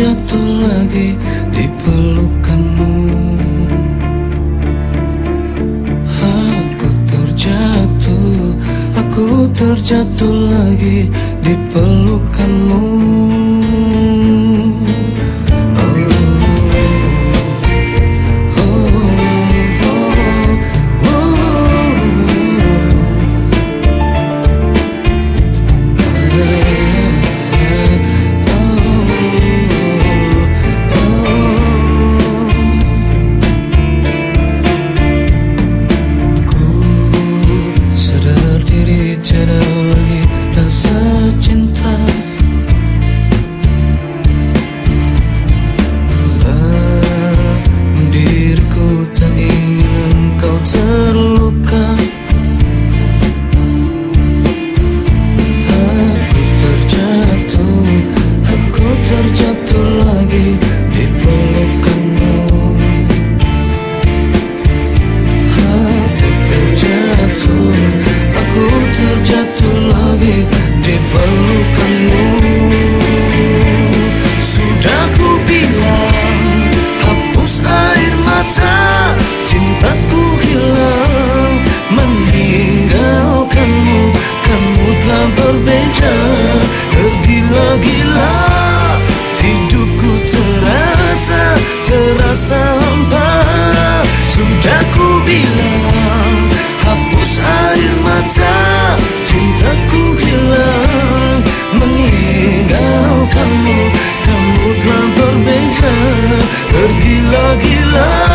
terjatuh lagi di pelukanmu. Aku terjatuh, aku terjatuh lagi di pelukanmu Your love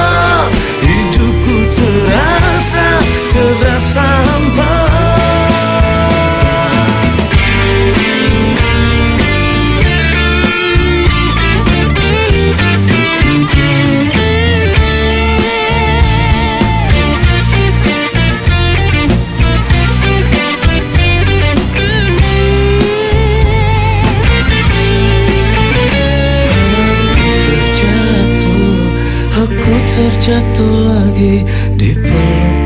terjatuh lagi di pelukanmu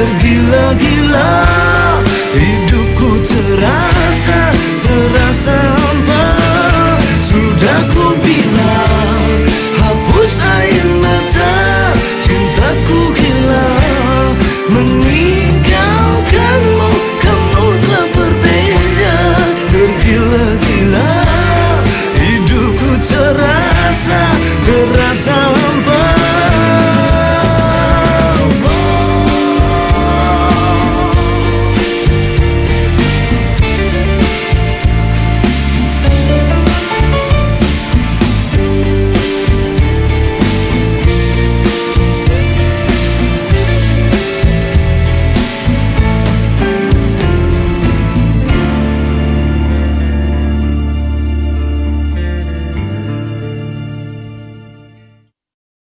Tergila-gila Hidupku terasa Terasa hampa. Sudah ku bilang Hapus air mata Cintaku hilang. Meninggalkanmu Kamu telah berbeda. Tergila-gila Hidupku terasa Terasa